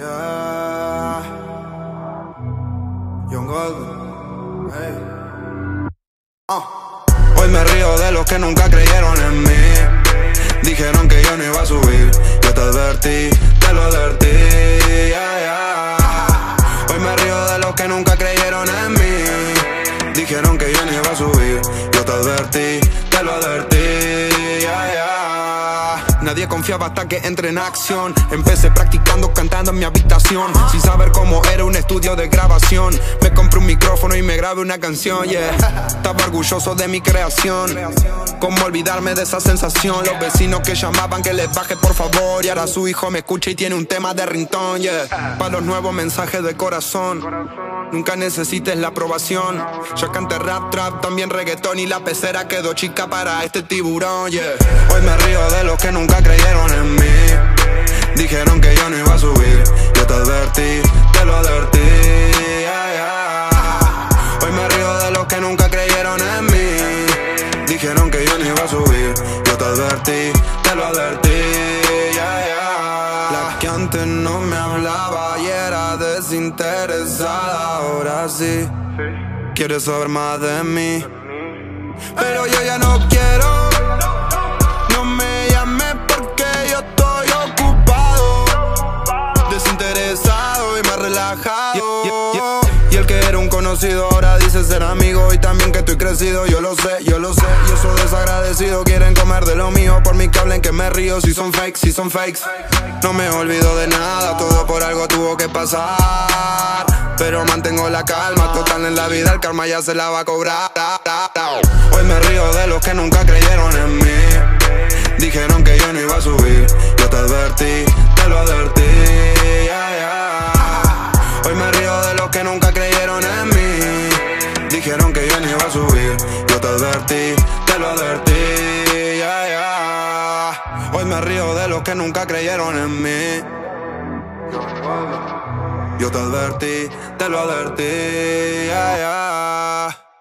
Ah. Hoy me río de los que nunca creyeron en mí. Dijeron que yo no iba a subir. Yo te advertí, te lo advertí. Hoy me río de los que nunca creyeron en mí. Dijeron que yo no iba a subir. Yo te advertí, te lo advertí. Nadie confiaba hasta que entré en acción. Empecé practicando cantando en mi habitación. Sin saber cómo era un estudio de grabación. Me compré un micrófono y me grabé una canción, yeah. Estaba orgulloso de mi creación. Cómo olvidarme de esa sensación. Los vecinos que llamaban que les baje por favor. Y ahora su hijo me escucha y tiene un tema de rintón, yeah. Para los nuevos mensajes de corazón. Nunca necesites la aprobación. Yo canté rap, trap, también reggaetón. Y la pecera quedó chica para este tiburón, yeah. Hoy me río de los que nunca creyeron en mí. Dijeron que yo no iba a subir. Yo te advertí, era desinteresada. Ahora sí, quiere saber más de mí. Pero yo ya no quiero. No me llames porque yo estoy ocupado. Desinteresado y más relajado. Y el que era un conocido ahora dice ser amigo. Y también que estoy crecido, yo lo sé, yo lo sé. Yo soy desagradecido, quieren comer de lo mío. Por mi que hablen que me río. Si son fakes, si son fakes. No me olvido de nada, todo tuvo que pasar. Pero mantengo la calma, total en la vida el karma ya se la va a cobrar. Hoy me río de los que nunca creyeron en mí. Dijeron que yo no iba a subir. Yo te advertí, te lo advertí. Hoy me río de los que nunca creyeron en mí. Dijeron que yo no iba a subir. Yo te advertí, te lo advertí. Hoy me río de los que nunca creyeron en mí. Yo te advertí, te lo advertí. Yeah, yeah.